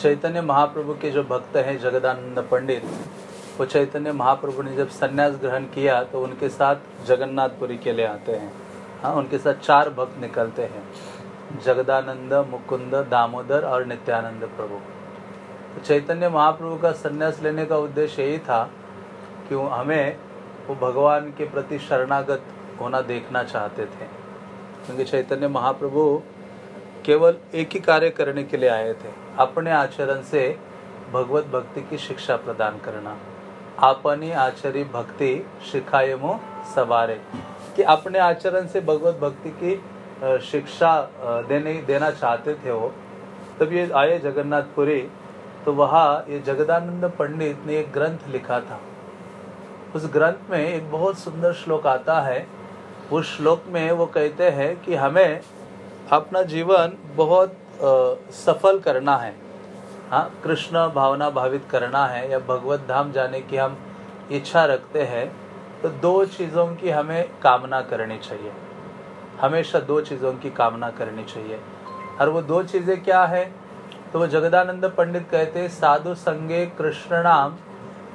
चैतन्य महाप्रभु के जो भक्त हैं, जगदानंद पंडित, वो चैतन्य महाप्रभु ने जब संन्यास ग्रहण किया तो उनके साथ जगन्नाथपुरी के लिए आते हैं। हाँ उनके साथ चार भक्त निकलते हैं, जगदानंद, मुकुंद, दामोदर और नित्यानंद प्रभु। तो चैतन्य महाप्रभु का सन्यास लेने का उद्देश्य यही था कि हमें वो भगवान के प्रति शरणागत होना देखना चाहते थे। क्योंकि चैतन्य महाप्रभु केवल एक ही कार्य करने के लिए आए थे। अपने आचरण से भगवत भक्ति की शिक्षा प्रदान करना। अपनी आचरी भक्ति शिखायमो सवारे। कि अपने आचरण से भगवत भक्ति की शिक्षा देने, देना चाहते थे वो, तब ये आए जगन्नाथपुरी तो वहाँ ये जगदानंद पंडित ने एक ग्रंथ लिखा था। उस ग्रंथ में एक बहुत सुंदर श्लोक आता है। उस श्लोक में वो कहते हैं कि हमें अपना जीवन बहुत सफल करना है। हाँ कृष्ण भावना भावित करना है या भगवत धाम जाने की हम इच्छा रखते हैं तो दो चीज़ों की हमें कामना करनी चाहिए। हमेशा दो चीज़ों की कामना करनी चाहिए। और वो दो चीज़ें क्या है? तो वो जगदानंद पंडित कहते साधु संगे कृष्ण नाम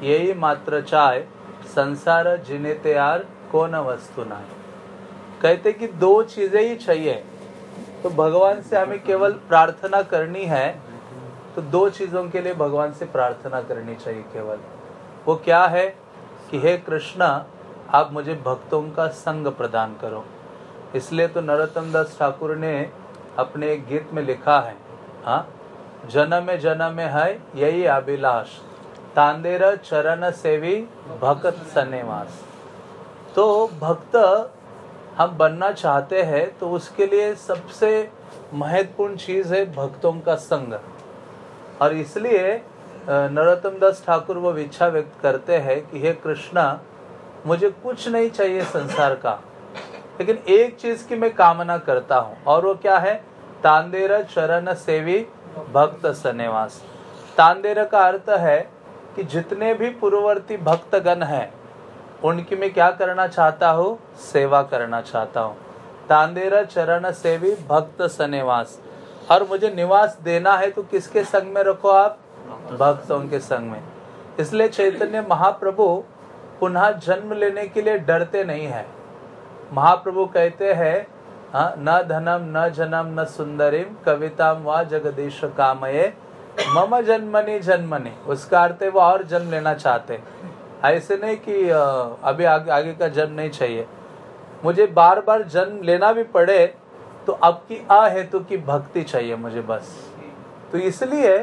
यही मात्र चाय, संसार जिने तैयार, कौन वस्तु ना कहते कि दो चीज़ें ही चाहिए। तो भगवान से हमें केवल प्रार्थना करनी है तो दो चीज़ों के लिए भगवान से प्रार्थना करनी चाहिए केवल। वो क्या है कि हे कृष्ण, आप मुझे भक्तों का संग प्रदान करो। इसलिए तो नरोत्तम दास ठाकुर ने अपने एक गीत में लिखा है हाँ जन्म जन्म है यही अभिलाष, तांदेर चरण सेवी भक्त सन्निवास। तो भक्त हम बनना चाहते हैं तो उसके लिए सबसे महत्वपूर्ण चीज़ है भक्तों का संग। और इसलिए नरोत्तम दास ठाकुर वो इच्छा व्यक्त करते हैं कि हे कृष्णा, मुझे कुछ नहीं चाहिए संसार का, लेकिन एक चीज़ की मैं कामना करता हूँ, और वो क्या है? तांदेरा चरण सेवी भक्त सन्निवास तांदेरा का अर्थ है कि जितने भी पूर्ववर्ती भक्तगण हैं उनकी मैं क्या करना चाहता हूँ? सेवा करना चाहता हूँ। तांदेर चरण सेवी भक्त सनिवास और मुझे निवास देना है तो किसके संग में रखो आप? भक्तों के संग में। इसलिए चैतन्य महाप्रभु पुनः जन्म लेने के लिए डरते नहीं है। महाप्रभु कहते हैं हाँ, न धनम न जनम न सुंदरिम कविताम व जगदीश कामये। मम जन्मनी जन्मनी। उसका अर्थ है वो और जन्म लेना चाहते ऐसे नहीं कि अभी आगे, आगे का जन्म नहीं चाहिए। मुझे बार बार जन्म लेना भी पड़े तो अब की आ अहेतु की भक्ति चाहिए मुझे बस। तो इसलिए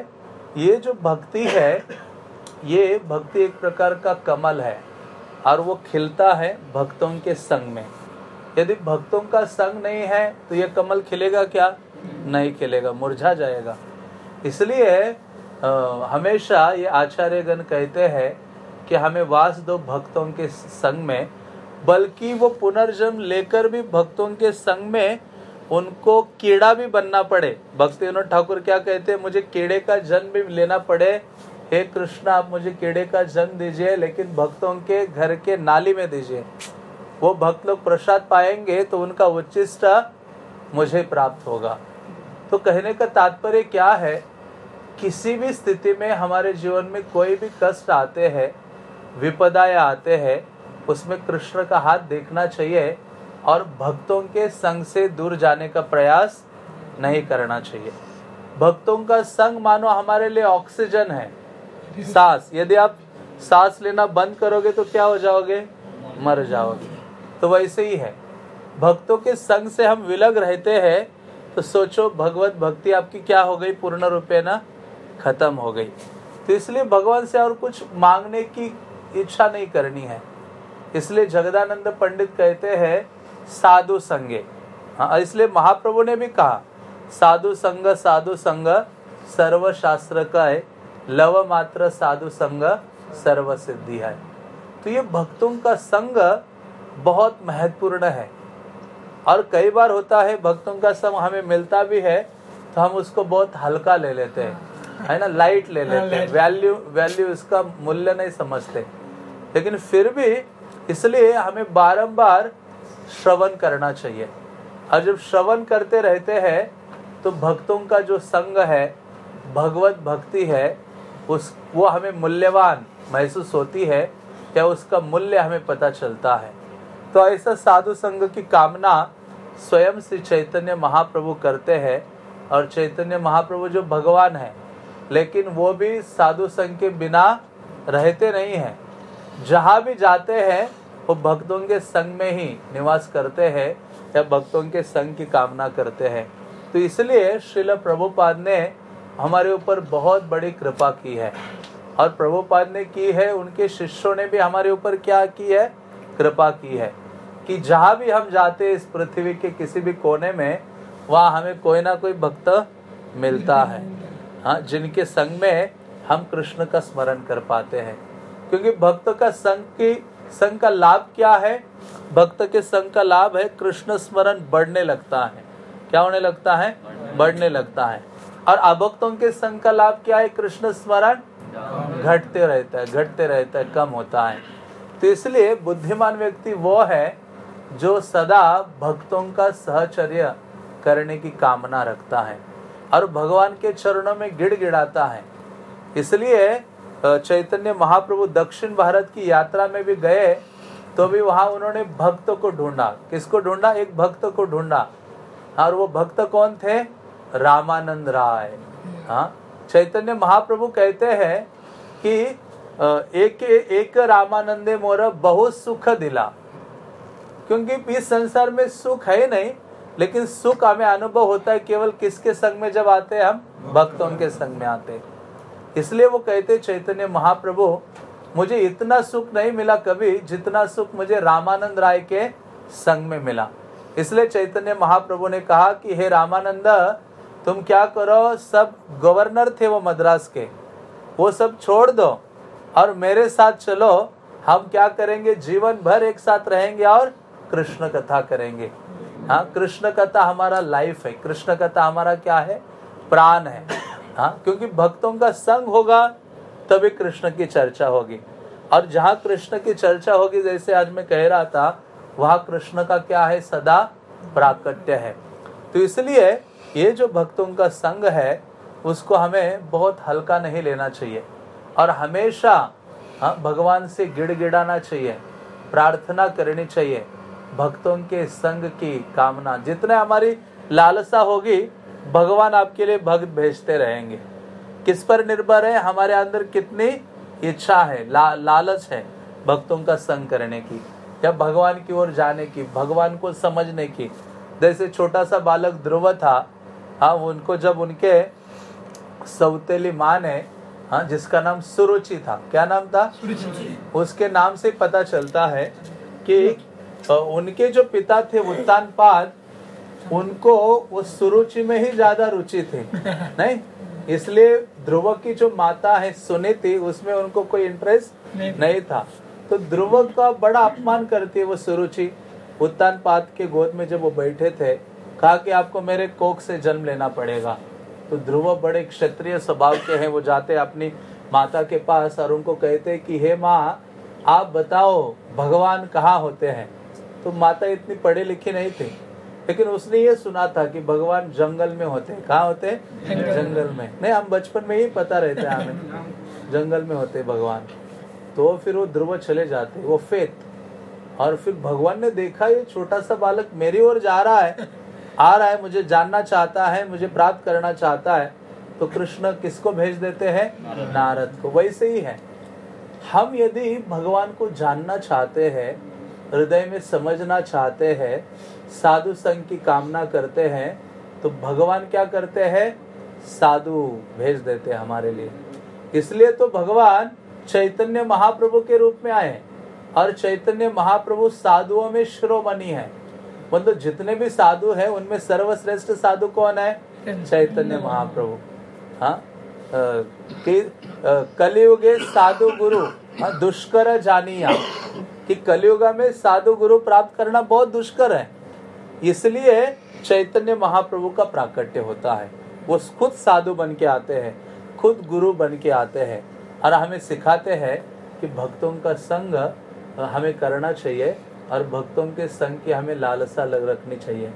ये जो भक्ति है ये भक्ति एक प्रकार का कमल है और वो खिलता है भक्तों के संग में। यदि भक्तों का संग नहीं है तो ये कमल खिलेगा क्या? नहीं खिलेगा मुरझा जाएगा। इसलिए हमेशा ये आचार्यगण कहते हैं कि हमें वास दो भक्तों के संग में, बल्कि वो पुनर्जन्म लेकर भी भक्तों के संग में उनको कीड़ा भी बनना पड़े। भक्ति विनोद ठाकुर क्या कहते हैं, मुझे कीड़े का जन्म भी लेना पड़े। हे कृष्ण, आप मुझे कीड़े का जन्म दीजिए, लेकिन भक्तों के घर के नाली में दीजिए। वो भक्त लोग प्रसाद पाएँगे तो उनका उच्चिष्ट मुझे प्राप्त होगा। तो कहने का तात्पर्य क्या है? किसी भी स्थिति में हमारे जीवन में कोई भी कष्ट आते हैं विपदाएँ आते हैं, उसमें कृष्ण का हाथ देखना चाहिए और भक्तों के संग से दूर जाने का प्रयास नहीं करना चाहिए। भक्तों का संग मानो हमारे लिए ऑक्सीजन है। सांस, यदि आप सांस लेना बंद करोगे तो क्या हो जाओगे? मर जाओगे। तो वैसे ही है। भक्तों के संग से हम विलग रहते हैं तो सोचो भगवत भक्ति आपकी क्या हो गई? पूर्ण रूपे ना खत्म हो गई। तो इसलिए भगवान से और कुछ मांगने की इच्छा नहीं करनी है। इसलिए जगदानंद पंडित कहते हैं साधु संगे। हाँ इसलिए महाप्रभु ने भी कहा साधु संग साधु संग सर्व शास्त्र का है। लव मात्र साधु संग सर्व सिद्धि है। तो ये भक्तों का संग बहुत महत्वपूर्ण है। और कई बार होता है भक्तों का संग हमें मिलता भी है तो हम उसको बहुत हल्का ले लेते हैं। है ना? लाइट ले लेते हैं। वैल्यू वैल्यू इसका मूल्य नहीं समझते। लेकिन फिर भी इसलिए हमें बारंबार श्रवण करना चाहिए। और जब श्रवण करते रहते हैं तो भक्तों का जो संग है, भगवत भक्ति है, उस, वो हमें मूल्यवान महसूस होती है क्या उसका मूल्य हमें पता चलता है। तो ऐसा साधु संघ की कामना स्वयं श्री चैतन्य महाप्रभु करते हैं, और चैतन्य महाप्रभु जो भगवान है, लेकिन वो भी साधु संघ के बिना रहते नहीं हैं। जहाँ भी जाते हैं, वो भक्तों के संग में ही निवास करते हैं या भक्तों के संग की कामना करते हैं। तो इसलिए श्रील प्रभुपाद ने हमारे ऊपर बहुत बड़ी कृपा की है। और प्रभुपाद ने की है, उनके शिष्यों ने भी हमारे ऊपर क्या की है? कृपा की है कि जहाँ भी हम जाते इस पृथ्वी के किसी भी कोने में, वहाँ हमें कोई ना कोई भक्त मिलता है। हाँ जिनके संग में हम कृष्ण का स्मरण कर पाते हैं। क्योंकि भक्त का संग की संग का लाभ क्या है? भक्त के संग का लाभ है कृष्ण स्मरण बढ़ने लगता है। क्या होने लगता है? बढ़ने लगता है। और अभक्तों के संग का लाभ क्या है? कृष्ण स्मरण घटते रहता है, घटते रहता है, कम होता है। तो इसलिए बुद्धिमान व्यक्ति वो है जो सदा भक्तों का सहचर्य करने की कामना रखता है और भगवान के चरणों में गिड़ गिड़ाता है। इसलिए चैतन्य महाप्रभु दक्षिण भारत की यात्रा में भी गए तो भी वहाँ उन्होंने भक्त को ढूंढा। किसको ढूंढा? एक भक्त को ढूंढा। और वो भक्त कौन थे? रामानंद राय। हाँ? चैतन्य महाप्रभु कहते हैं कि एक एक रामानंदे मोर बहुत सुख दिला। क्योंकि इस संसार में सुख है नहीं, लेकिन सुख हमें अनुभव होता है, केवल किसके संग में जब आते हैं हम? भक्तों के संग में आते हैं। इसलिए वो कहते, चैतन्य महाप्रभु, मुझे इतना सुख नहीं मिला कभी जितना सुख मुझे रामानंद राय के संग में मिला। इसलिए चैतन्य महाप्रभु ने कहा कि, हे रामानंद, तुम क्या करो? सब गवर्नर थे वो मद्रास के। वो सब छोड़ दो और मेरे साथ चलो। हम क्या करेंगे? जीवन भर एक साथ रहेंगे और कृष्ण कथा करेंगे। हाँ कृष्ण कथा हमारा लाइफ है। कृष्ण कथा हमारा क्या है? प्राण है। हाँ क्योंकि भक्तों का संग होगा, तभी कृष्ण की चर्चा होगी। और जहाँ कृष्ण की चर्चा होगी, जैसे आज मैं कह रहा था, वहाँ कृष्ण का क्या है, सदा प्राकट्य है। तो इसलिए ये जो भक्तों का संग है, उसको हमें बहुत हल्का नहीं लेना चाहिए। और हमेशा हाँ भगवान से गिड़गिड़ाना चाहिए, प्रार्थना करनी चाहिए, भक्तों के संग की कामना। जितने हमारी लालसा होगी भगवान आपके लिए भक्त भेजते रहेंगे। किस पर निर्भर है? हमारे अंदर कितनी इच्छा है ला, लालच है भक्तों का संग करने की या भगवान की ओर जाने की भगवान को समझने की। जैसे छोटा सा बालक ध्रुव था हाँ उनको जब उनके सौतेली माँ ने हाँ जिसका नाम सुरुचि था क्या नाम था? उसके नाम से पता चलता है कि उनके जो पिता थे उत्तान पाद उनको वो सुरुचि में ही ज़्यादा रुचि थी नहीं? इसलिए ध्रुव की जो माता है सुनीति उसमें उनको कोई इंटरेस्ट नहीं, नहीं था। तो ध्रुव का बड़ा अपमान करती है वो सुरुचि। उत्तान पाद के गोद में जब वो बैठे थे कहा कि आपको मेरे कोक से जन्म लेना पड़ेगा। तो ध्रुव बड़े क्षत्रिय स्वभाव के हैं वो जाते अपनी माता के पास और उनको कहते कि हे माँ आप बताओ भगवान कहाँ होते हैं? तो माता इतनी पढ़ी लिखी नहीं थी। लेकिन उसने ये सुना था कि भगवान जंगल में होते हैं। कहाँ होते हैं? जंगल। में। नहीं हम बचपन में ही पता रहता है हमें। जंगल में होते भगवान। तो फिर वो ध्रुव चले जाते वो फेत। और फिर भगवान ने देखा ये छोटा सा बालक मेरी ओर जा रहा है। आ रहा है मुझे जानना चाहता है मुझे प्राप्त करना चाहता है। तो कृष्ण किसको भेज देते हैं? नारद को। वैसे ही है। हम यदि भगवान को जानना चाहते हैं हृदय में समझना चाहते हैं साधु संघ की कामना करते हैं तो भगवान क्या करते हैं? साधु भेज देते हैं हमारे लिए। इसलिए तो भगवान चैतन्य महाप्रभु के रूप में आए और चैतन्य महाप्रभु साधुओं में श्रोमणि है। मतलब जितने भी साधु हैं, उनमें सर्वश्रेष्ठ साधु कौन है? चैतन्य महाप्रभु। हाँ? कलियुगे साधु गुरु हाँ दुष्कर जानिया। कि कलियुगा में साधु गुरु प्राप्त करना बहुत दुष्कर है। इसलिए चैतन्य महाप्रभु का प्राकट्य होता है। वो खुद साधु बन के आते हैं, खुद गुरु बन के आते हैं और हमें सिखाते हैं कि भक्तों का संग हमें करना चाहिए और भक्तों के संग की हमें लालसा लग रखनी चाहिए।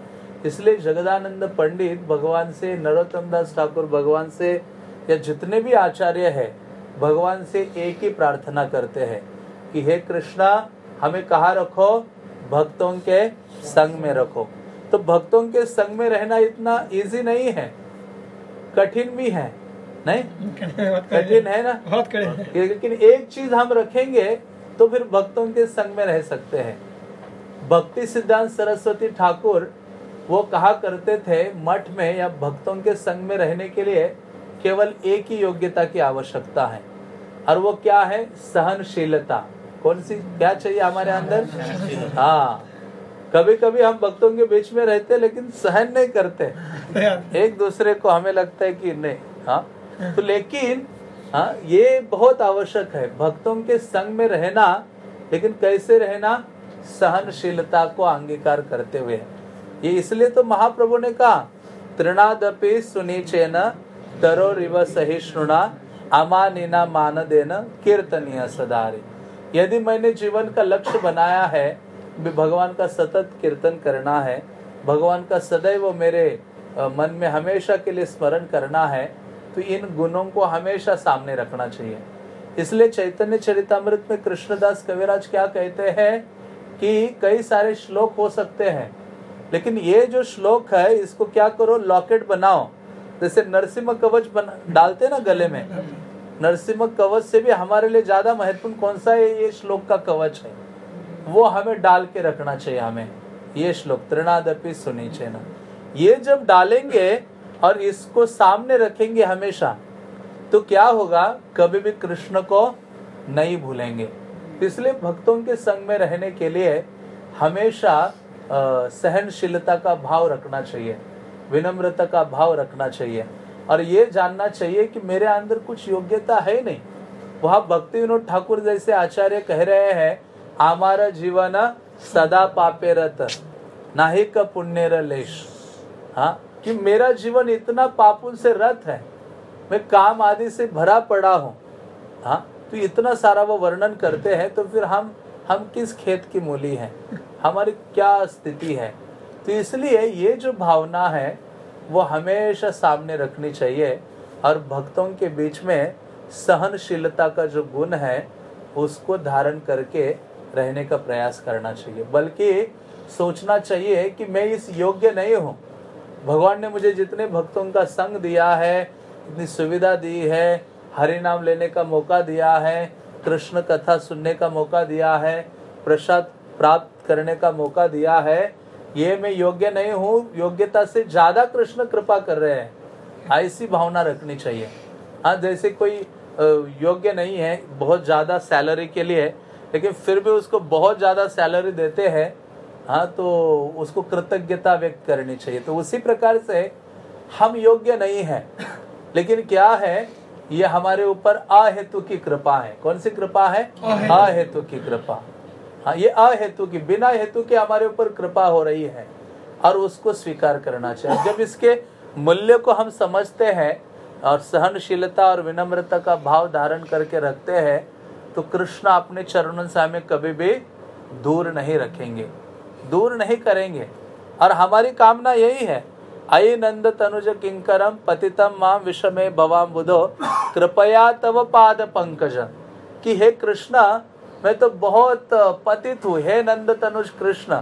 इसलिए जगदानंद पंडित भगवान से, नरोत्तम दास ठाकुर भगवान से, या जितने भी आचार्य है, भगवान से एक ही प्रार्थना करते हैं कि, हे कृष्णा, हमें कहा रखो? भक्तों के संग में रखो। तो भक्तों के संग में रहना इतना इजी नहीं है। कठिन भी है नहीं? कठिन है ना? बहुत कठिन लेकिन एक चीज़ हम रखेंगे तो फिर भक्तों के संग में रह सकते हैं। भक्ति सिद्धांत सरस्वती ठाकुर वो कहा करते थे मठ में या भक्तों के संग में रहने के लिए केवल एक ही योग्यता की आवश्यकता है। और वो क्या है? सहनशीलता। कौन सी? क्या चाहिए हमारे अंदर? हाँ। कभी कभी हम भक्तों के बीच में रहते लेकिन सहन नहीं करते। एक दूसरे को हमें लगता है कि नहीं हाँ। तो लेकिन हाँ ये बहुत आवश्यक है। भक्तों के संग में रहना, लेकिन कैसे रहना? सहनशीलता को अंगीकार करते हुए। ये इसलिए तो महाप्रभु ने कहा, तृणादपि सुनीचेन तरो रिव सहिष्णुना, अमानिना मान देना कीर्तनीय सदारी। यदि मैंने जीवन का लक्ष्य बनाया है, भगवान का सतत कीर्तन करना है, भगवान का सदैव मेरे मन में हमेशा के लिए स्मरण करना है तो इन गुणों को हमेशा सामने रखना चाहिए। इसलिए चैतन्य चरितमृत में कृष्णदास कविराज क्या कहते हैं कि कई सारे श्लोक हो सकते हैं, लेकिन ये जो श्लोक है, इसको क्या करो, लॉकेट बनाओ। जैसे नरसिम्हा कवच बना, डालते ना गले में नरसिम्हा कवच से भी हमारे लिए ज़्यादा महत्वपूर्ण कौन सा है? ये श्लोक का कवच है। वो हमें डाल के रखना चाहिए हमें। ये श्लोक त्रिनादपि सुनी ना। ये जब डालेंगे और इसको सामने रखेंगे हमेशा तो क्या होगा? कभी भी कृष्ण को नहीं भूलेंगे। इसलिए भक्तों के संग में रहने के लिए हमेशा सहनशीलता का भाव रखना चाहिए। विनम्रता का भाव रखना चाहिए। और ये जानना चाहिए कि मेरे अंदर कुछ योग्यता है नहीं। वह भक्ति विनोद ठाकुर जैसे आचार्य कह रहे हैं, हमारा जीवन सदा पापे रत नाहिक पुण्य लेश। हाँ कि मेरा जीवन इतना पापुल से रत है, मैं काम आदि से भरा पड़ा हूँ। हाँ तो इतना सारा वो वर्णन करते हैं तो फिर हम हम किस खेत की मूली हैं? हमारी क्या स्थिति है? तो इसलिए ये जो भावना है वो हमेशा सामने रखनी चाहिए। और भक्तों के बीच में सहनशीलता का जो गुण है, उसको धारण करके रहने का प्रयास करना चाहिए। बल्कि सोचना चाहिए कि मैं इस योग्य नहीं हूँ। भगवान ने मुझे जितने भक्तों का संग दिया है, इतनी सुविधा दी है हरि नाम लेने का मौका दिया है, कृष्ण कथा सुनने का मौका दिया है, प्रसाद प्राप्त करने का मौका दिया है ये मैं योग्य नहीं हूँ योग्यता से ज़्यादा कृष्ण कृपा कर रहे हैं। ऐसी भावना रखनी चाहिए। हाँ जैसे कोई योग्य नहीं है बहुत ज़्यादा सैलरी के लिए लेकिन फिर भी उसको बहुत ज़्यादा सैलरी देते हैं हाँ तो उसको कृतज्ञता व्यक्त करनी चाहिए। तो उसी प्रकार से हम योग्य नहीं है लेकिन क्या है ये हमारे ऊपर अहेतु की कृपा है। कौन सी कृपा है? अहेतु की कृपा। हाँ ये अहेतु की, बिना हेतु के हमारे ऊपर कृपा हो रही है और उसको स्वीकार करना चाहिए। जब इसके मूल्य को हम समझते हैं और सहनशीलता और विनम्रता का भाव धारण करके रखते हैं तो कृष्ण अपने चरणों से हमें कभी भी दूर नहीं रखेंगे। दूर नहीं करेंगे। और हमारी कामना यही है, अय नंद तनुज किंकरम पतितम माम विषमे भवाम बुधो कृपया तव पाद पंकज। कि हे कृष्णा मैं तो बहुत पतित हूँ। हे नंद तनुष कृष्ण,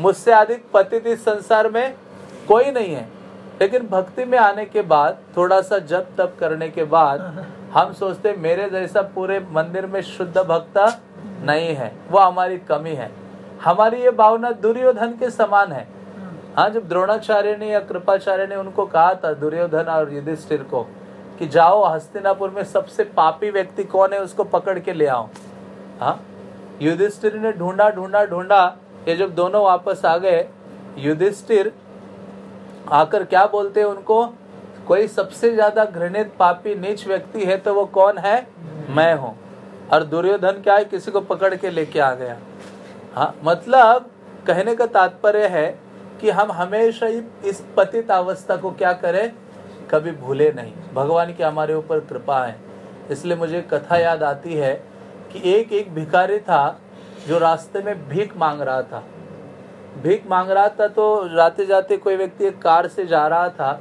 मुझसे अधिक पतित इस संसार में कोई नहीं है। लेकिन भक्ति में आने के बाद थोड़ा सा जप तप करने के बाद, हम सोचते मेरे जैसा पूरे मंदिर में शुद्ध भक्त नहीं है। वो हमारी कमी है। हमारी ये भावना दुर्योधन के समान है। हाँ जब द्रोणाचार्य ने या कृपाचार्य ने उनको कहा था, दुर्योधन और युधिष्ठिर को, कि जाओ हस्तिनापुर में सबसे पापी व्यक्ति कौन है, उसको पकड़ के ले आओ। हाँ? युधिष्ठिर ने ढूंढा ढूंढा ढूंढा ये जब दोनों वापस आ गए, युधिष्ठिर आकर क्या बोलते हैं उनको? कोई सबसे ज़्यादा घृणित पापी नीच व्यक्ति है तो वो कौन है? मैं हूँ। और दुर्योधन क्या है? किसी को पकड़ के लेके आ गया। हाँ मतलब कहने का तात्पर्य है कि हम हमेशा ही इस पतित अवस्था को क्या करें? कभी भूले नहीं। भगवान की हमारे ऊपर कृपा है। इसलिए मुझे कथा याद आती है कि एक एक भिखारी था जो रास्ते में भीख मांग रहा था। भीख मांग रहा था तो जाते जाते कोई व्यक्ति एक कार से जा रहा था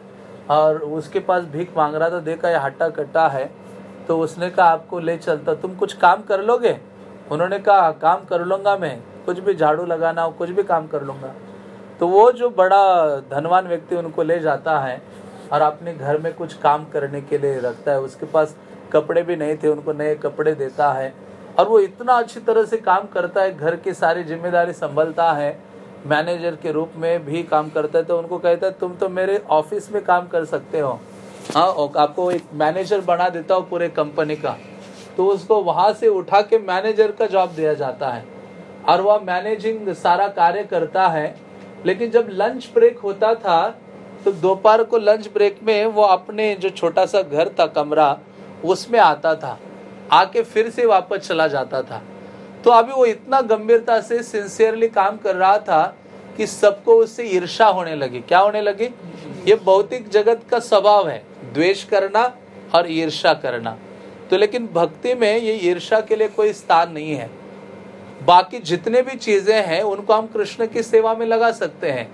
और उसके पास भीख मांग रहा था, देखा ये हट्टा कट्टा है तो उसने कहा, आपको ले चलता, तुम कुछ काम कर लोगे? उन्होंने कहा, काम कर लूँगा मैं, कुछ भी झाड़ू लगाना हो, कुछ भी काम कर लूँगा। तो वो जो बड़ा धनवान व्यक्ति उनको ले जाता है और अपने घर में कुछ काम करने के लिए रखता है, उसके पास कपड़े भी नहीं थे, उनको नए कपड़े देता है और वो इतना अच्छी तरह से काम करता है, घर की सारी ज़िम्मेदारी संभलता है, मैनेजर के रूप में भी काम करता है तो उनको कहता है, तुम तो मेरे ऑफ़िस में काम कर सकते हो। हाँ आपको एक मैनेजर बना देता हो पूरे कंपनी का। तो उसको वहाँ से उठा के मैनेजर का जॉब दिया जाता है। और वह मैनेजिंग सारा कार्य करता है, लेकिन जब लंच ब्रेक होता था तो दोपहर को लंच ब्रेक में वो अपने जो छोटा सा घर था, कमरा, उसमें आता था। आके फिर से वापस चला जाता था। तो अभी वो इतना गंभीरता से सिंसियरली काम कर रहा था कि सबको उससे ईर्षा होने लगी। क्या होने लगी? ये भौतिक जगत का स्वभाव है। द्वेष करना और ईर्षा करना। तो लेकिन भक्ति में ये ईर्षा के लिए कोई स्थान नहीं है। बाकी जितने भी चीज़ें हैं, उनको हम कृष्ण की सेवा में लगा सकते हैं।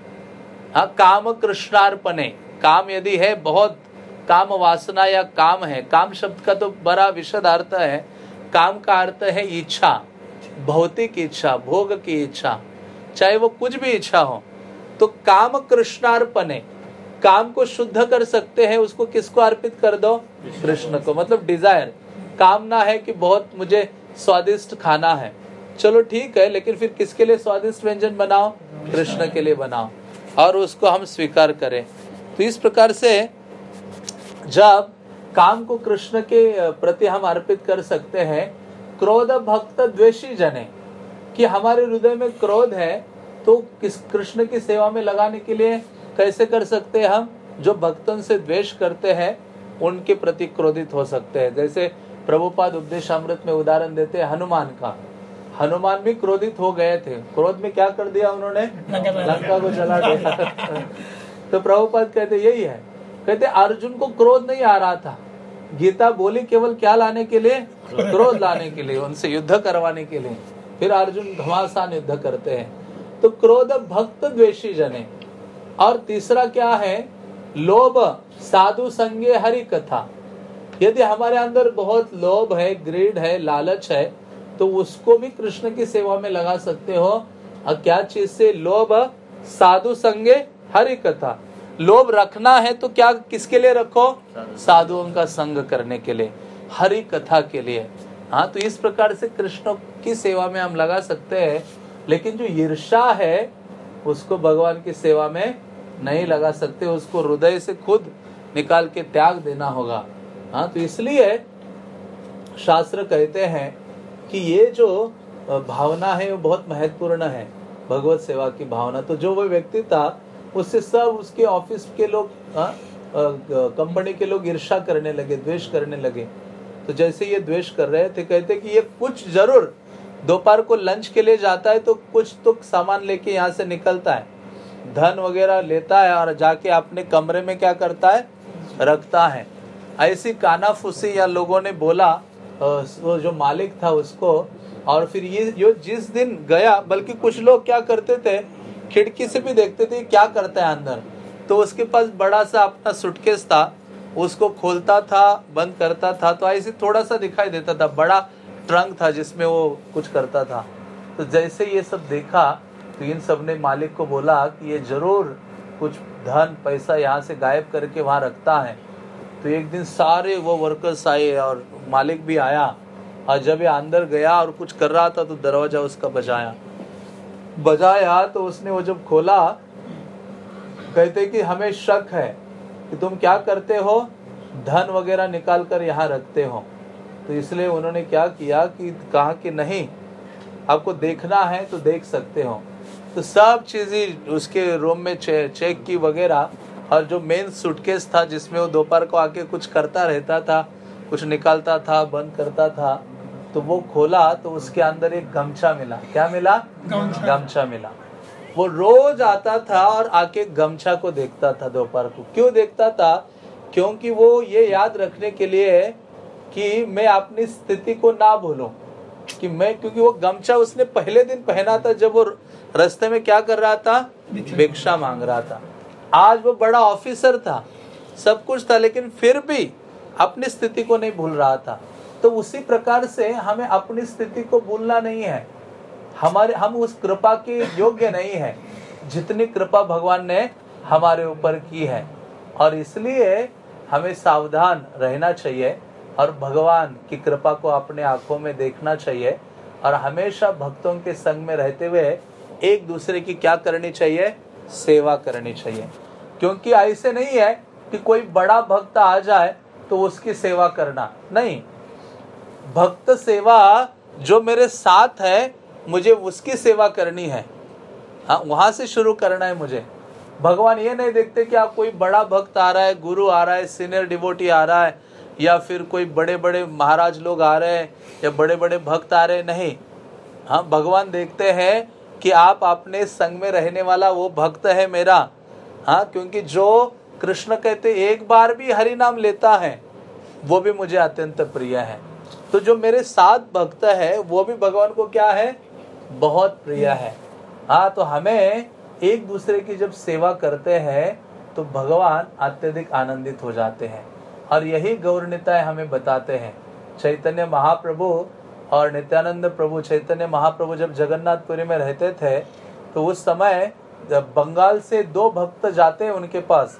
हाँ काम कृष्णार्पणे। काम यदि है, बहुत काम वासना या काम है। काम शब्द का तो बड़ा विशद अर्थ है। काम का अर्थ है इच्छा, भौतिक इच्छा, भोग की इच्छा। चाहे वो कुछ भी इच्छा हो। तो काम कृष्णार्पणे। काम को शुद्ध कर सकते हैं, उसको किसको अर्पित कर दो? कृष्ण को। मतलब डिज़ायर कामना है कि बहुत मुझे स्वादिष्ट खाना है। चलो ठीक है, लेकिन फिर किसके लिए स्वादिष्ट व्यंजन बनाओ? कृष्ण के लिए बनाओ। और उसको हम स्वीकार करें। तो इस प्रकार से जब काम को कृष्ण के प्रति हम अर्पित कर सकते हैं क्रोध भक्त द्वेषी जने कि हमारे हृदय में क्रोध है तो किस कृष्ण की सेवा में लगाने के लिए कैसे कर सकते हैं हम? जो भक्तों से द्वेष करते हैं उनके प्रति क्रोधित हो सकते हैं। जैसे प्रभुपाद उपदेश अमृत में उदाहरण देते हैं हनुमान का। हनुमान भी क्रोधित हो गए थे। क्रोध में क्या कर दिया उन्होंने? लंका को जला दिया। तो प्रभुपाद कहते यही है। कहते, अर्जुन को क्रोध नहीं आ रहा था। गीता बोली केवल क्या लाने के लिए? क्रोध लाने के लिए, उनसे युद्ध करवाने के लिए। फिर अर्जुन घमासान युद्ध करते हैं। तो क्रोध भक्त द्वेषी जने। और तीसरा क्या है? लोभ, साधु संगे हरि कथा। यदि हमारे अंदर बहुत लोभ है ग्रीड है, लालच है तो उसको भी कृष्ण की सेवा में लगा सकते हो। और क्या चीज़ से? लोभ, साधु संगे हरि कथा। लोभ रखना है तो क्या किसके लिए रखो? साधुओं का संग करने के लिए हरि कथा के लिए। हाँ तो इस प्रकार से कृष्ण की सेवा में हम लगा सकते हैं लेकिन जो ईर्षा है उसको भगवान की सेवा में नहीं लगा सकते। उसको हृदय से खुद निकाल के त्याग देना होगा। हाँ तो इसलिए शास्त्र कहते हैं कि ये जो भावना है वो बहुत महत्वपूर्ण है भगवत सेवा की भावना। तो जो वो व्यक्ति था उससे सब उसके ऑफ़िस के लोग कंपनी के लोग ईर्षा करने लगे, द्वेष करने लगे। तो जैसे ये द्वेष कर रहे थे, कहते कि ये कुछ ज़रूर, दोपहर को लंच के लिए जाता है तो कुछ तो सामान लेके यहाँ से निकलता है। धन वगैरह लेता है और जाके अपने कमरे में क्या करता है? रखता है। ऐसी कानाफूसी या लोगों ने बोला वो जो मालिक था उसको, और फिर ये, जो जिस दिन गया, बल्कि कुछ लोग क्या करते थे? खिड़की से भी देखते थे क्या करता है अंदर। तो उसके पास बड़ा सा अपना सुटकेस था, उसको खोलता था, बंद करता था तो ऐसे थोड़ा सा दिखाई देता था, बड़ा ट्रंक था जिसमें वो कुछ करता था। तो जैसे ये सब देखा तो इन सबने मालिक को बोला कि ये ज़रूर कुछ धन, पैसा यहाँ से गायब करके वहाँ रखता है। तो एक दिन सारे वो वर्कर्स आए और मालिक भी आया और जब ये अंदर गया और कुछ कर रहा था तो दरवाज़ा उसका बजाया। बजाया तो उसने वो जब खोला कहते कि हमें शक है कि तुम क्या करते हो? धन वगैरह निकाल कर यहाँ रखते हो। तो इसलिए उन्होंने क्या किया कि कहा कि नहीं आपको देखना है तो देख सकते हो। तो सब चीज़ें उसके रूम में चे, चेक की वगैरह और जो मेन सूटकेस था जिसमें वो दोपहर को आके कुछ करता रहता था कुछ निकालता था बंद करता था तो वो खोला तो उसके अंदर एक गमछा मिला। क्या मिला? गमछा। मिला। वो रोज आता था और आके गमछा को देखता था दोपहर को। क्यों देखता था? क्योंकि वो ये याद रखने के लिए कि मैं अपनी स्थिति को ना भूलूं। कि मैं क्योंकि वो गमछा उसने पहले दिन पहना था जब वो रास्ते में क्या कर रहा था? भिक्षा मांग रहा था। आज वो बड़ा ऑफिसर था। सब कुछ था लेकिन फिर भी अपनी स्थिति को नहीं भूल रहा था। तो उसी प्रकार से हमें अपनी स्थिति को भूलना नहीं है। हमारे, हम उस कृपा के योग्य नहीं है। जितनी कृपा भगवान ने हमारे ऊपर की है। और इसलिए हमें सावधान रहना चाहिए और भगवान की कृपा को अपने आँखों में देखना चाहिए और हमेशा भक्तों के संग में रहते हुए एक दूसरे की क्या करनी चाहिए? सेवा करनी चाहिए। क्योंकि ऐसे नहीं है कि कोई बड़ा भक्त आ जाए तो उसकी सेवा करना। नहीं भक्त सेवा जो मेरे साथ है, मुझे उसकी सेवा करनी है। हाँ वहाँ से शुरू करना है मुझे। भगवान ये नहीं देखते कि आप कोई बड़ा भक्त आ रहा है, गुरु आ रहा है सीनियर डिवोटी आ रहा है, या फिर कोई बड़े बड़े महाराज लोग आ रहे हैं, या बड़े बड़े भक्त आ रहे नहीं। हाँ भगवान देखते हैं कि आप अपने संग में रहने वाला वो भक्त है मेरा। हाँ क्योंकि जो कृष्ण कहते, एक बार भी हरि नाम लेता है, वो भी मुझे अत्यंत प्रिय है। तो जो मेरे साथ भक्त है, वो भी भगवान को क्या है? बहुत प्रिय है। हाँ तो हमें एक दूसरे की जब सेवा करते हैं तो भगवान अत्यधिक आनंदित हो जाते हैं। और यही गौरनीताएँ हमें बताते हैं। चैतन्य महाप्रभु और नित्यानंद प्रभु, चैतन्य महाप्रभु जब जगन्नाथपुरी में रहते थे तो उस समय जब बंगाल से दो भक्त जाते हैं उनके पास,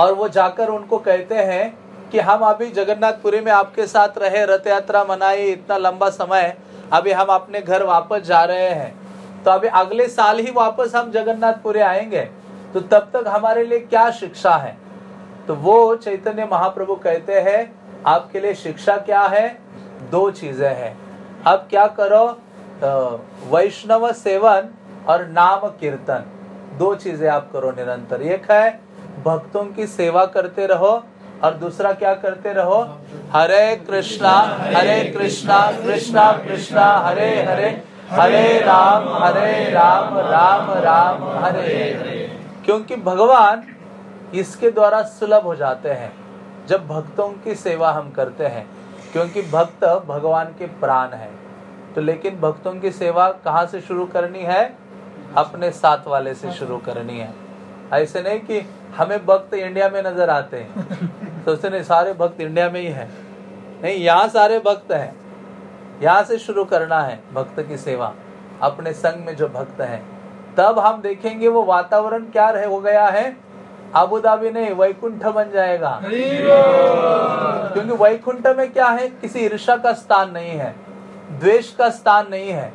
और वो जाकर उनको कहते हैं कि हम अभी जगन्नाथपुरी में आपके साथ रहे रथ यात्रा मनाई, इतना लंबा समय अभी हम अपने घर वापस जा रहे हैं। तो अभी अगले साल ही वापस हम जगन्नाथपुरी आएँगे। तो तब तक हमारे लिए क्या शिक्षा है? तो वो चैतन्य महाप्रभु कहते हैं, आपके लिए शिक्षा क्या है? दो चीज़ें हैं। अब क्या करो? तो वैष्णव सेवन और नाम कीर्तन। दो चीज़ें आप करो निरंतर। एक है, भक्तों की सेवा करते रहो और दूसरा क्या करते रहो? हरे कृष्णा हरे कृष्णा कृष्णा कृष्णा, हरे हरे हरे राम हरे राम राम राम, हरे। क्योंकि भगवान इसके द्वारा सुलभ हो जाते हैं, जब भक्तों की सेवा हम करते हैं। क्योंकि भक्त भगवान के प्राण है। तो लेकिन भक्तों की सेवा कहाँ से शुरू करनी है? अपने साथ वाले से शुरू करनी है। ऐसे नहीं कि हमें भक्त इंडिया में नज़र आते हैं। तो नहीं सारे भक्त इंडिया में ही है। नहीं, यहाँ सारे भक्त हैं। यहाँ से शुरू करना है भक्त की सेवा, अपने संग में जो भक्त हैं। तब हम देखेंगे वो वातावरण क्या रहे हो गया है। अबू धाबी नहीं, वैकुंठ बन जाएगा। क्योंकि वैकुंठ में क्या है, किसी ईर्षा का स्थान नहीं है, द्वेष का स्थान नहीं है।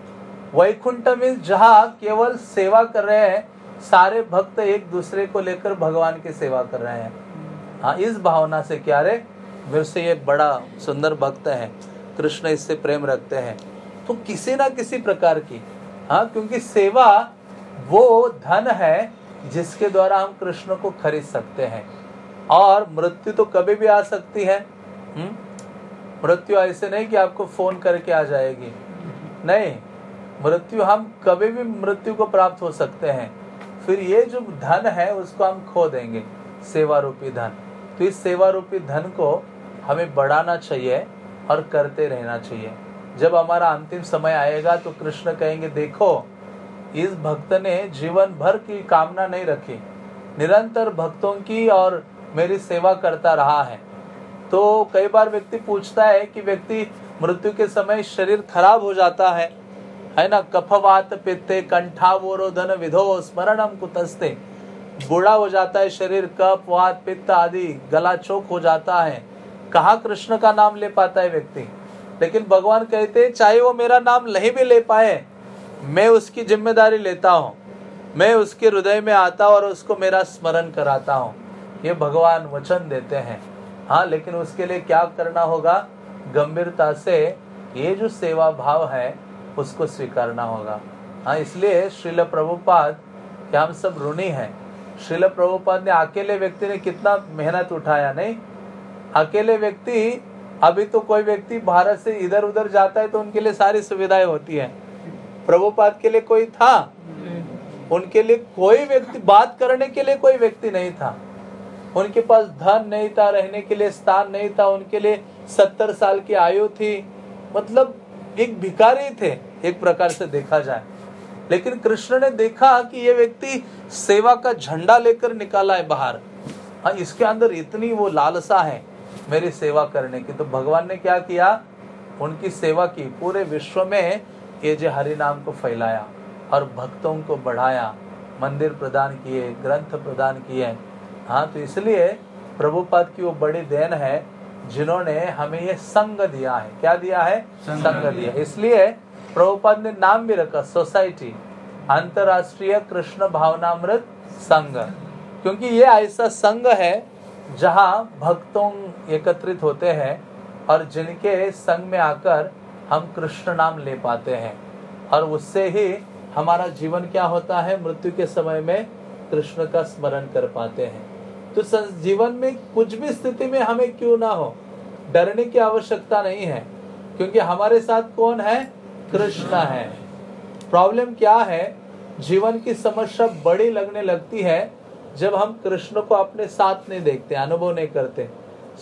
वैकुंठ में जहाँ केवल सेवा कर रहे हैं सारे भक्त एक दूसरे को लेकर भगवान की सेवा कर रहे हैं। हाँ इस भावना से क्या रे? मेरे से ये बड़ा सुंदर भक्त है, कृष्ण इससे प्रेम रखते हैं। तो किसी ना किसी प्रकार की हाँ क्योंकि सेवा वो धन है जिसके द्वारा हम कृष्ण को खरीद सकते हैं। और मृत्यु तो कभी भी आ सकती है। हम्म? मृत्यु ऐसे नहीं कि आपको फ़ोन करके आ जाएगी। नहीं, मृत्यु हम कभी भी मृत्यु को प्राप्त हो सकते हैं। फिर ये जो धन है, उसको हम खो देंगे सेवा रूपी धन। तो इस सेवा रूपी धन को हमें बढ़ाना चाहिए और करते रहना चाहिए। जब हमारा अंतिम समय आएगा तो कृष्ण कहेंगे, देखो, इस भक्त ने जीवन भर की कामना नहीं रखी। निरंतर भक्तों की और मेरी सेवा करता रहा है। तो कई बार व्यक्ति पूछता है कि व्यक्ति मृत्यु के समय शरीर खराब हो जाता है। है ना, कफवात पित्ते कंठावोरोधन विधो, स्मरणम कुतस्ते। बूढ़ा हो जाता है शरीर, कफ, वात, पित्त आदि, गला चोक हो जाता है। कहा कृष्ण का नाम ले पाता है व्यक्ति? लेकिन भगवान कहते चाहे वो मेरा नाम नहीं भी ले पाए, मैं उसकी ज़िम्मेदारी लेता हूँ। मैं उसके हृदय में आता और उसको मेरा स्मरण कराता हूँ। ये भगवान वचन देते हैं। हाँ लेकिन उसके लिए क्या करना होगा? गंभीरता से ये जो सेवा भाव है उसको स्वीकारना होगा। हाँ इसलिए श्रील प्रभुपाद क्या हम सब ऋणी हैं। श्रील प्रभुपाद ने अकेले व्यक्ति ने कितना मेहनत उठाया, नहीं? अकेले व्यक्ति, अभी तो कोई व्यक्ति भारत से इधर उधर जाता है तो उनके लिए सारी सुविधाएँ होती है। प्रभुपाद के लिए कोई था? उनके लिए कोई व्यक्ति, बात करने के लिए कोई व्यक्ति नहीं था। उनके पास धन नहीं था, रहने के लिए स्थान नहीं था, उनके लिए सत्तर साल की आयु थी। मतलब एक भिकारी थे। एक प्रकार से देखा जाए। लेकिन कृष्ण ने देखा कि ये व्यक्ति सेवा का झंडा लेकर निकाला है बाहर। हाँ इसके अंदर इतनी वो लालसा है मेरी सेवा करने की। तो भगवान ने क्या किया? उनकी सेवा की। पूरे विश्व में ये जो हरि नाम को फैलाया और भक्तों को बढ़ाया मंदिर प्रदान किए ग्रंथ प्रदान किए। हाँ तो इसलिए प्रभुपाद की वो बड़ी देन है जिन्होंने हमें ये संग दिया है। क्या दिया है? संग दिया। इसलिए प्रभुपाद ने नाम भी रखा सोसाइटी अंतरराष्ट्रीय कृष्ण भावनामृत संघ। क्योंकि ये ऐसा संघ है जहाँ भक्तों एकत्रित होते हैं और जिनके संग में आकर हम कृष्ण नाम ले पाते हैं। और उससे ही हमारा जीवन क्या होता है? मृत्यु के समय में कृष्ण का स्मरण कर पाते हैं। तो जीवन में कुछ भी स्थिति में हमें क्यों ना हो? डरने की आवश्यकता नहीं है। क्योंकि हमारे साथ कौन है? कृष्ण है। प्रॉब्लम क्या है? जीवन की समस्या बड़ी लगने लगती है जब हम कृष्ण को अपने साथ नहीं देखते, अनुभव नहीं करते।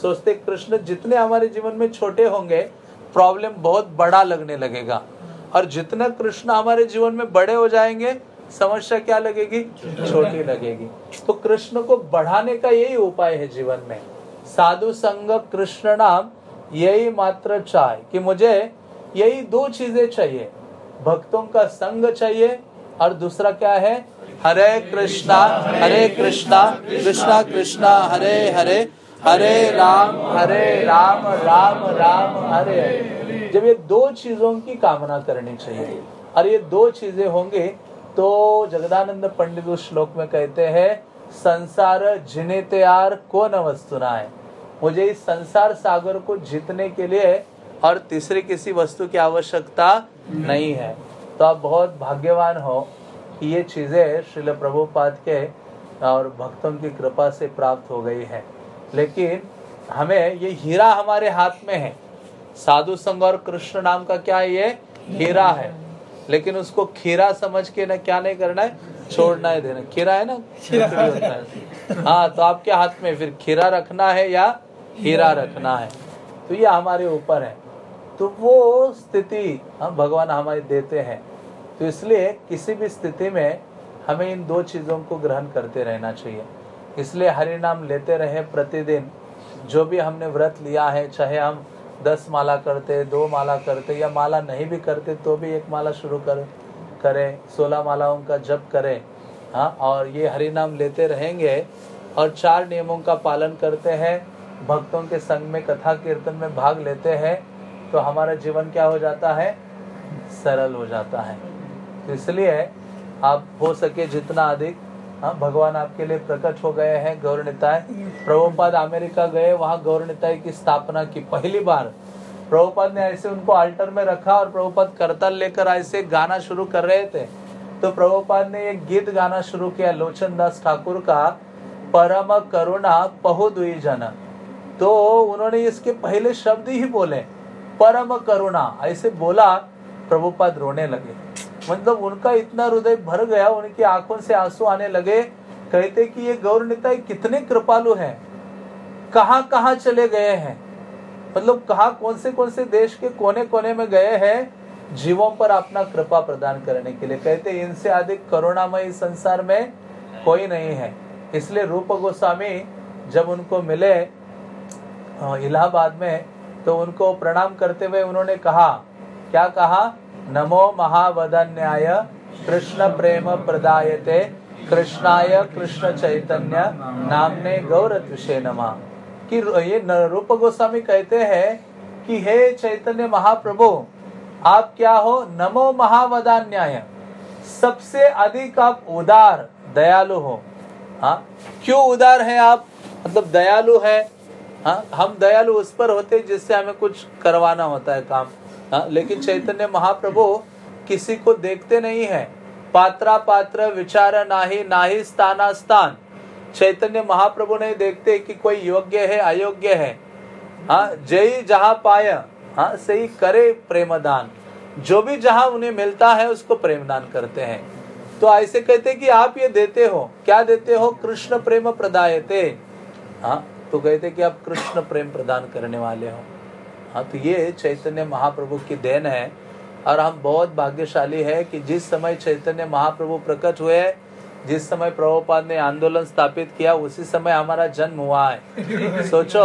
सोचते कृष्ण जितने हमारे जीवन में छोटे होंगे प्रॉब्लम बहुत बड़ा लगने लगेगा। और जितना कृष्ण हमारे जीवन में बड़े हो जाएँगे, समस्या क्या लगेगी? छोटी लगेगी। तो कृष्ण को बढ़ाने का यही उपाय है जीवन में। साधु संग कृष्ण नाम, यही मात्र चाय। कि मुझे यही दो चीज़ें चाहिए। भक्तों का संग चाहिए, और दूसरा क्या है? हरे कृष्णा हरे कृष्णा कृष्णा कृष्णा, हरे हरे हरे राम हरे राम राम राम, हरे हरे। जब ये दो चीज़ों की कामना करनी चाहिए, और ये दो चीज़ें होंगे तो जगदानंद पंडित उस श्लोक में कहते हैं, संसार जिने तैयार को न है मुझे इस संसार सागर को जीतने के लिए और तीसरी किसी वस्तु की आवश्यकता नहीं है। तो आप बहुत भाग्यवान हो कि ये चीज़ें श्रील प्रभुपाद के और भक्तों की कृपा से प्राप्त हो गई है। लेकिन हमें ये हीरा हमारे हाथ में है। साधु संग और कृष्ण नाम का क्या है ये हीरा है? लेकिन उसको खीरा समझ के ना क्या नहीं करना है छोड़ना है देना खीरा है ना? है। हाँ तो आपके हाथ में फिर खीरा रखना है या हीरा रखना है? तो ये हमारे ऊपर है। तो वो स्थिति हम भगवान हमारे देते हैं। तो इसलिए किसी भी स्थिति में हमें इन दो चीज़ों को ग्रहण करते रहना चाहिए। इसलिए हरि नाम लेते रहे प्रतिदिन। जो भी हमने व्रत लिया है, चाहे हम दस माला करते, दो माला करते, या माला नहीं भी करते तो भी एक माला शुरू कर, करें। सोलह मालाओं का जप करें। हाँ और ये हरि नाम लेते रहेंगे। और चार नियमों का पालन करते हैं। भक्तों के संग में कथा कीर्तन में भाग लेते हैं। तो हमारा जीवन क्या हो जाता है? सरल हो जाता है। तो इसलिए आप हो सके जितना अधिक। हाँ भगवान आपके लिए प्रकट हो गए हैं गौरनिताय प्रभुपाद अमेरिका गए, वहाँ गौरनिताय की स्थापना की पहली बार। प्रभुपाद ने ऐसे उनको अल्टर में रखा और प्रभुपाद करतल लेकर ऐसे गाना शुरू कर रहे थे। तो प्रभुपाद ने एक गीत गाना शुरू किया लोचन दास ठाकुर का, परम करुणा पहु दुई जन तो उन्होंने इसके पहले शब्द ही बोले। परम करुणा, ऐसे बोला प्रभुपाद रोने लगे। मतलब उनका इतना हृदय भर गया, उनकी आँखों से आँसू आने लगे। कहते कि ये गौर निताई कितने कृपालु हैं। कहाँ कहाँ चले गए हैं? मतलब कहा, कौन से कौन से देश के कोने कोने में गए हैं, जीवों पर अपना कृपा प्रदान करने के लिए। कहते, इनसे अधिक करुणामय संसार में कोई नहीं है। इसलिए रूप गोस्वामी जब उनको मिले इलाहाबाद में तो उनको प्रणाम करते हुए उन्होंने कहा, क्या कहा? नमो महावदन्याय, कृष्ण प्रेम प्रदायते, कृष्णाय कृष्ण चैतन्य, नामने गौरत्विषे नमा। कि ये रूप गोस्वामी कहते हैं कि हे चैतन्य महाप्रभु, आप क्या हो? नमो महावदान्याय। सबसे अधिक आप उदार, दयालु हो। हाँ? क्यों उदार है आप? मतलब दयालु है हाँ हम दयालु उस पर होते जिससे हमें कुछ करवाना होता है काम। हाँ लेकिन चैतन्य महाप्रभु किसी को देखते नहीं है। पात्रा पात्र विचार नाही नाही स्थाना स्थान। चैतन्य महाप्रभु नहीं देखते कि कोई योग्य है, अयोग्य है। हाँ जय जहाँ पाए हाँ सही करे प्रेमदान। जो भी जहाँ उन्हें मिलता है, उसको प्रेमदान करते हैं। तो ऐसे कहते कि आप ये देते हो, क्या देते हो? कृष्ण प्रेम प्रदायते। हाँ तो कहते कि आप कृष्ण प्रेम प्रदान करने वाले हो। हाँ तो ये चैतन्य महाप्रभु की देन है। और हम बहुत भाग्यशाली है कि जिस समय चैतन्य महाप्रभु प्रकट हुए जिस समय प्रभुपाद ने आंदोलन स्थापित किया उसी समय हमारा जन्म हुआ है। सोचो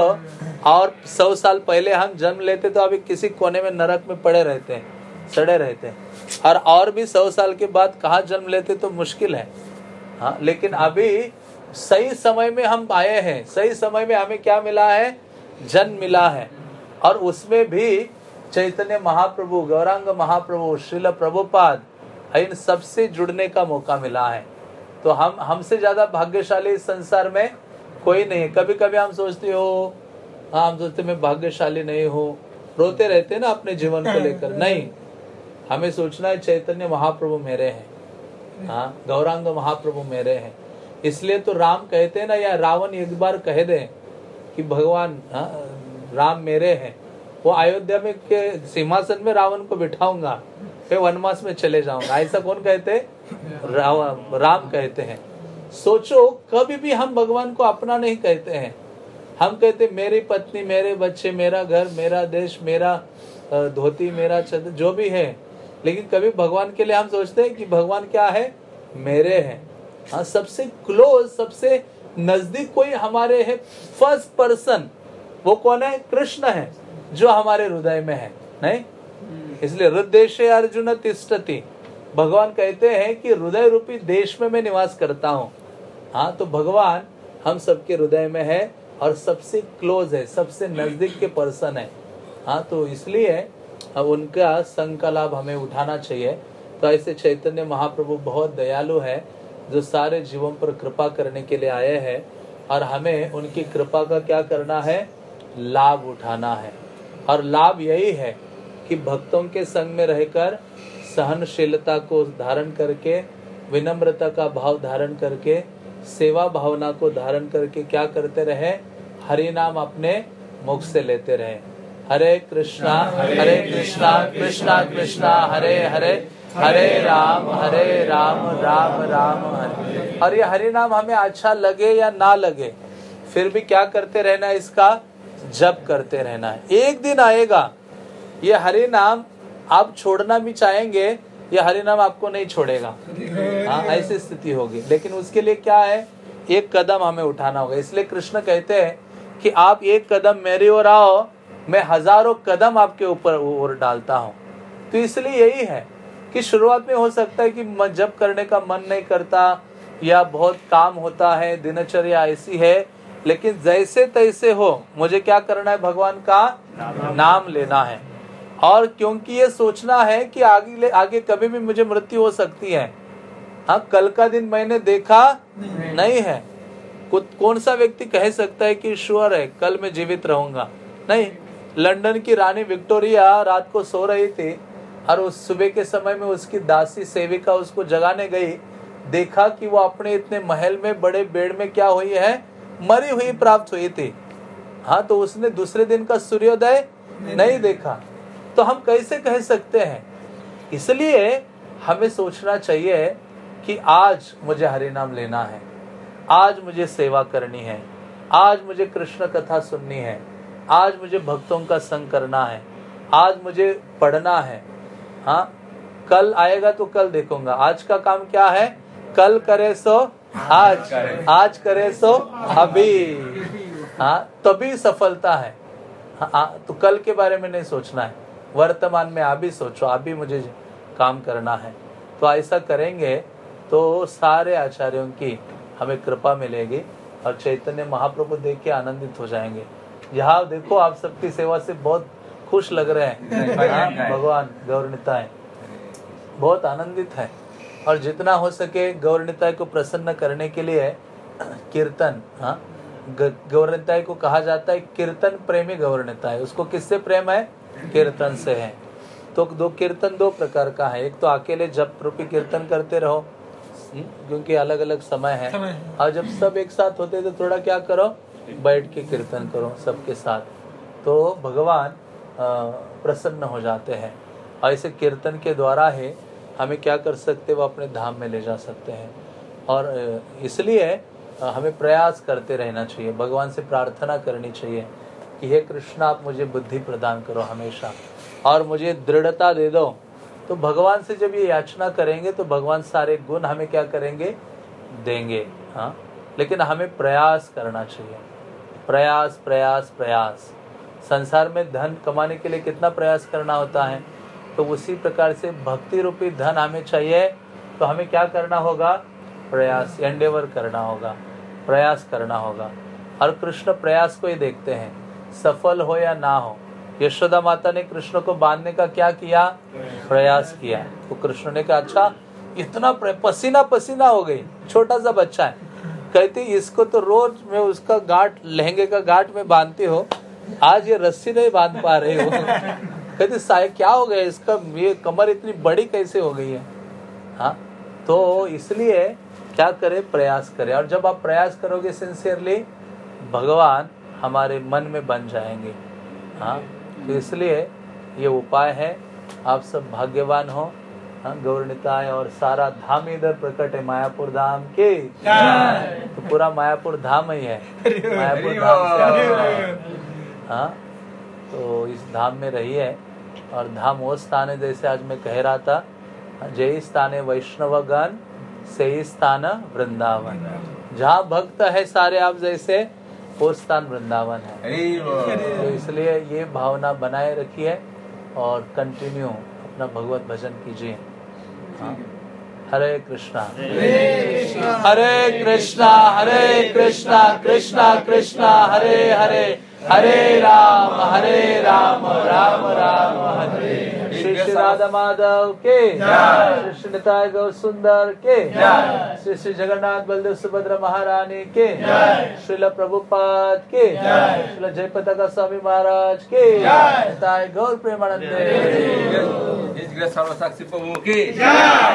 और सौ साल पहले हम जन्म लेते तो अभी किसी कोने में नरक में पड़े रहते हैं सड़े रहते हैं। और और भी सौ साल के बाद कहा जन्म लेते तो मुश्किल है। हाँ लेकिन अभी सही समय में हम आए हैं। सही समय में हमें क्या मिला है? जन्म मिला है। और उसमें भी चैतन्य महाप्रभु गौरांग महाप्रभु श्रील प्रभुपाद इन सबसे जुड़ने का मौका मिला है। तो हम हमसे ज़्यादा भाग्यशाली इस संसार में कोई नहीं है। कभी कभी हम सोचते हो हाँ हम सोचते मैं भाग्यशाली नहीं हूँ। रोते रहते ना अपने जीवन को लेकर। नहीं। हमें सोचना है चैतन्य महाप्रभु मेरे हैं। हाँ गौरांग महाप्रभु मेरे हैं। इसलिए तो राम कहते ना या रावण एक बार कह दे कि भगवान हाँ, राम मेरे हैं। वो अयोध्या में के सिंहासन में रावण को बिठाऊँगा फिर वनवास में चले जाऊँगा। ऐसा कौन कहते राम कहते हैं। सोचो कभी भी हम भगवान को अपना नहीं कहते हैं। हम कहते मेरी पत्नी मेरे बच्चे मेरा घर मेरा देश मेरा धोती मेरा छत जो भी है। लेकिन कभी भगवान के लिए हम सोचते हैं कि भगवान क्या है? मेरे हैं। हाँ सबसे क्लोज सबसे नज़दीक कोई हमारे है फ़र्स्ट पर्सन वो कौन है? कृष्ण है जो हमारे हृदय में है नहीं? इसलिए हृदय अर्जुन तिष्ठति। भगवान कहते हैं कि हृदय रूपी देश में मैं निवास करता हूँ। हाँ तो भगवान हम सबके हृदय में है और सबसे क्लोज है सबसे नज़दीक के पर्सन है। हाँ तो इसलिए अब उनका संग का लाभ हमें उठाना चाहिए। तो ऐसे चैतन्य महाप्रभु बहुत दयालु है। जो सारे जीवों पर कृपा करने के लिए आए हैं और हमें उनकी कृपा का क्या करना है? लाभ उठाना है। और लाभ यही है कि भक्तों के संग में रहकर सहनशीलता को धारण करके, विनम्रता का भाव धारण करके, सेवा भावना को धारण करके क्या करते रहे? हरि नाम अपने मुख से लेते रहे। हरे कृष्णा हरे कृष्णा कृष्णा कृष्णा, हरे हरे। हरे राम हरे राम राम राम, हरे। और ये हरि नाम हमें अच्छा लगे या ना लगे, फिर भी क्या करते रहना इसका? जप करते रहना है। एक दिन आएगा, ये हरि नाम आप छोड़ना भी चाहेंगे, ये हरि नाम आपको नहीं छोड़ेगा। हाँ ऐसी स्थिति होगी। लेकिन उसके लिए क्या है? एक कदम हमें उठाना होगा। इसलिए कृष्ण कहते हैं कि आप एक कदम मेरी ओर आओ, मैं हज़ारों कदम आपके ऊपर ओर डालता हूँ। तो इसलिए यही है कि शुरुआत में हो सकता है कि जब करने का मन नहीं करता या बहुत काम होता है दिनचर्या ऐसी है लेकिन जैसे तैसे हो मुझे क्या करना है? भगवान का नाम लेना है। और क्योंकि ये सोचना है कि आगे आगे कभी भी मुझे मृत्यु हो सकती है। हाँ कल का दिन मैंने देखा नहीं, नहीं है। कौन सा व्यक्ति कह सकता है कि श्योर है कल मैं जीवित रहूँगा? नहीं। लंदन की रानी विक्टोरिया रात को सो रही थी। और उस सुबह के समय में उसकी दासी सेविका उसको जगाने गई देखा कि वो अपने इतने महल में बड़े बेड में क्या हुई है? मरी हुई प्राप्त हुई थी। हाँ तो उसने दूसरे दिन का सूर्योदय नहीं, नहीं देखा। तो हम कैसे कह सकते हैं? इसलिए हमें सोचना चाहिए कि आज मुझे हरि नाम लेना है। आज मुझे सेवा करनी है। आज मुझे कृष्ण कथा सुननी है। आज मुझे भक्तों का संग करना है। आज मुझे पढ़ना है। हाँ कल आएगा तो कल देखूँगा। आज का काम क्या है? कल करे सो आज आज करे सो अभी। हाँ तभी सफलता है। हाँ तो कल के बारे में नहीं सोचना है। वर्तमान में आप भी सोचो, आप भी मुझे काम करना है। तो ऐसा करेंगे तो सारे आचार्यों की हमें कृपा मिलेगी और चैतन्य महाप्रभु देख के आनंदित हो जाएँगे। यहाँ देखो आप सबकी सेवा से बहुत खुश लग रहे हैं। हाँ, भगवान गौरनिताएँ। बहुत आनंदित है। और जितना हो सके गौरनिताय को प्रसन्न करने के लिए कीर्तन हाँ गौरनिताय को कहा जाता है कीर्तन प्रेमी गौरनिताय उसको किससे प्रेम है? कीर्तन से है। तो दो कीर्तन दो प्रकार का है। एक तो अकेले जब रूपी कीर्तन करते रहो हम्म, क्योंकि अलग अलग समय है। और जब सब एक साथ होते तो थोड़ा क्या करो? बैठ के कीर्तन करो सबके साथ। तो भगवान प्रसन्न हो जाते हैं। और ऐसे कीर्तन के द्वारा ही हमें क्या कर सकते वो अपने धाम में ले जा सकते हैं। और इसलिए हमें प्रयास करते रहना चाहिए, भगवान से प्रार्थना करनी चाहिए कि हे कृष्ण, आप मुझे बुद्धि प्रदान करो हमेशा, और मुझे दृढ़ता दे दो। तो भगवान से जब ये याचना करेंगे तो भगवान सारे गुण हमें क्या करेंगे? देंगे हाँ। लेकिन हमें प्रयास करना चाहिए। प्रयास प्रयास प्रयास। संसार में धन कमाने के लिए कितना प्रयास करना होता है? तो उसी प्रकार से भक्ति रूपी धन हमें चाहिए तो हमें क्या करना होगा? प्रयास एंडेवर करना होगा, प्रयास करना होगा। और कृष्ण प्रयास को ही देखते हैं, सफल हो या ना हो। यशोदा माता ने कृष्ण को बांधने का क्या किया? प्रयास किया। तो कृष्ण ने कहा अच्छा इतना पसीना पसीना हो गई, छोटा सा बच्चा है। कहती, इसको तो रोज मैं उसका गांठ, लहंगे का गांठ में बांधती हो आज ये रस्सी नहीं बाँध पा रही हो। कहती साय क्या हो गया इसका? ये कमर इतनी बड़ी कैसे हो गई है? हाँ तो इसलिए क्या करे? प्रयास करे। और जब आप प्रयास करोगे सिंसियरली भगवान हमारे मन में बन जाएँगे। हाँ तो इसलिए ये उपाय है। आप सब भाग्यवान हो। हाँ गौरनिताय और सारा धाम इधर प्रकट है मायापुर धाम के। तो पूरा मायापुर धाम ही है। मायापुर धाम से हाँ तो इस धाम में रही है और धाम वो स्थान है जैसे आज मैं कह रहा था जय स्थान है वैष्णवगण से स्थान वृंदावन। जहाँ भक्त है सारे आप जैसे वो स्थान वृंदावन है। तो इसलिए ये भावना बनाए रखिए और कंटिन्यू अपना भगवत भजन कीजिए। हाँ। हरे कृष्णा। हरे कृष्णा हरे कृष्णा कृष्णा कृष्णा हरे हरे। हरे राम हरे राम राम राम हरे श्री श्री राधा माधव के श्री श्री निताय गौ सुंदर के श्री श्री जगन्नाथ बलदेव सुभद्रा महारानी के श्रील प्रभुपाद के श्रील जयपता का स्वामी महाराज के निताय गौर प्रेमानंद सर्वसाक्षी प्रभु की